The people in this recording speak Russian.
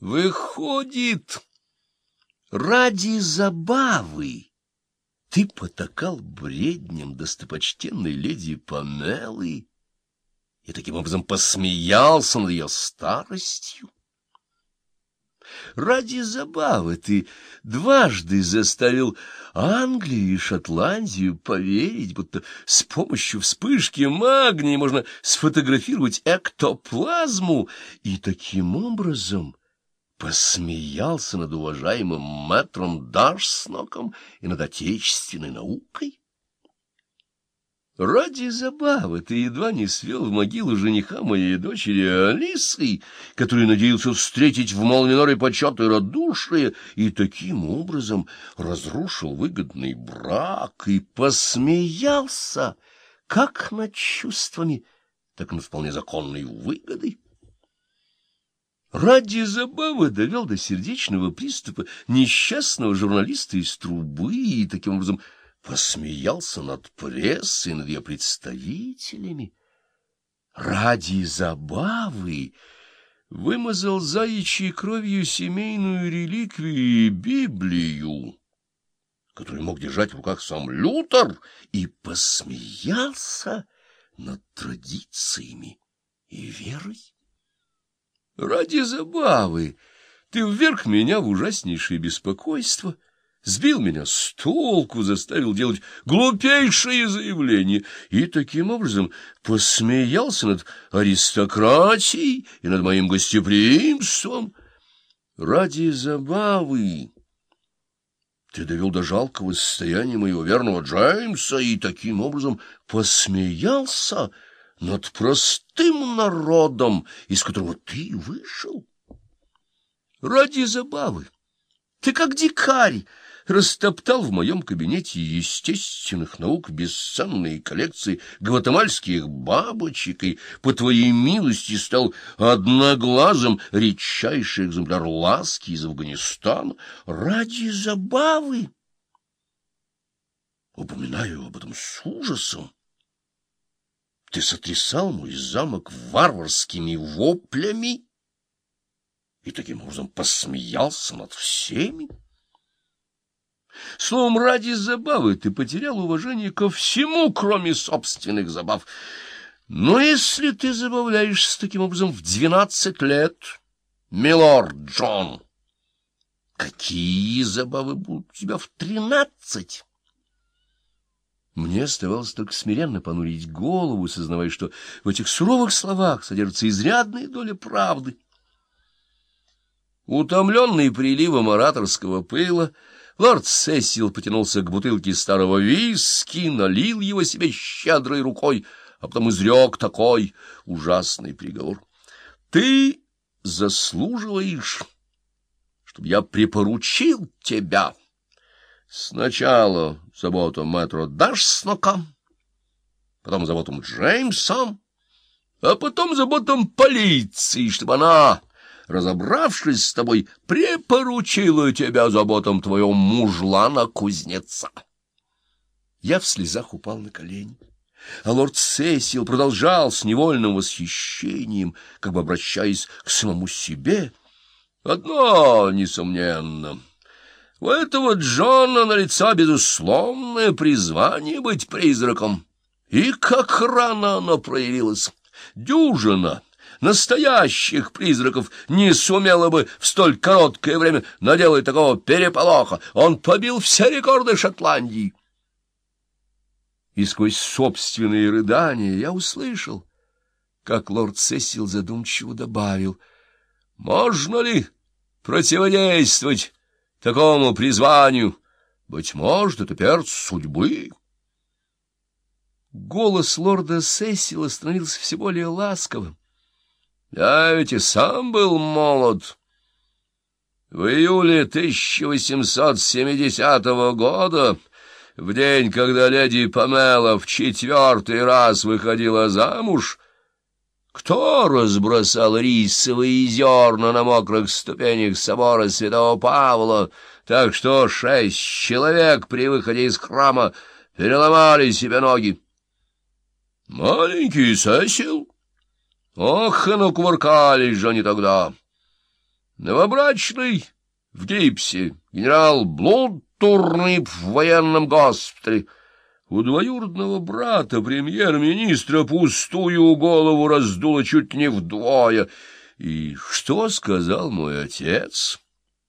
Выходит, ради забавы ты потакал бреднем достопочтенной леди Памелы и таким образом посмеялся над ее старостью. Ради забавы ты дважды заставил Англию и Шотландию поверить, будто с помощью вспышки магния можно сфотографировать эктоплазму, и таким образом посмеялся над уважаемым мэтром Дарсноком и над отечественной наукой? Ради забавы ты едва не свел в могилу жениха моей дочери Алисы, который надеялся встретить в Малминоре почет и радушие, и таким образом разрушил выгодный брак и посмеялся как над чувствами, так и над вполне законной выгодой. Ради забавы довел до сердечного приступа несчастного журналиста из трубы и таким образом посмеялся над прессой, над ее представителями. Ради забавы вымазал заячьей кровью семейную реликвию Библию, которую мог держать в руках сам Лютер, и посмеялся над традициями и верой. Ради забавы ты вверг меня в ужаснейшее беспокойство — сбил меня с толку, заставил делать глупейшие заявления и таким образом посмеялся над аристократией и над моим гостеприимством. Ради забавы ты довел до жалкого состояния моего верного Джеймса и таким образом посмеялся над простым народом, из которого ты вышел. Ради забавы ты как дикарь, растоптал в моем кабинете естественных наук бесценные коллекции гватемальских бабочек и, по твоей милости, стал одноглазым редчайший экземпляр ласки из Афганистана ради забавы. Упоминаю об этом с ужасом. Ты сотрясал мой замок варварскими воплями и таким образом посмеялся над всеми. Словом, ради забавы ты потерял уважение ко всему, кроме собственных забав. Но если ты забавляешься таким образом в двенадцать лет, милорд Джон, какие забавы будут у тебя в тринадцать? Мне оставалось только смиренно понурить голову, сознавая, что в этих суровых словах содержится изрядная доля правды. Утомленный приливом ораторского пыла, Лорд Сесил потянулся к бутылке старого виски, налил его себе щедрой рукой, а потом изрек такой ужасный приговор. — Ты заслуживаешь, чтобы я припоручил тебя сначала заботам мэтра Дашснока, потом заботам Джеймса, а потом заботам полиции, чтобы она разобравшись с тобой, припоручила тебя заботам твоего мужлана-кузнеца. Я в слезах упал на колени. А лорд Сесил продолжал с невольным восхищением, как бы обращаясь к самому себе. Одно, несомненно, у этого Джона на лица безусловное призвание быть призраком. И как рано оно проявилось! Дюжина настоящих призраков не сумела бы в столь короткое время наделать такого переполоха. Он побил все рекорды Шотландии. И сквозь собственные рыдания я услышал, как лорд Сесил задумчиво добавил, «Можно ли противодействовать такому призванию? Быть может, это перц судьбы». Голос лорда Сесила становился все более ласковым. Я ведь и сам был молод. В июле 1870 года, в день, когда леди Памела в четвертый раз выходила замуж, кто разбросал рисовые зерна на мокрых ступенях собора святого Павла, так что шесть человек при выходе из храма переломали себе ноги? Маленький Сесил? Ох, и ну кувыркались же они тогда! Новобрачный в гипсе, генерал Блудтурнип в военном госпитале. У двоюродного брата премьер-министра пустую голову раздуло чуть не вдвое. И что сказал мой отец?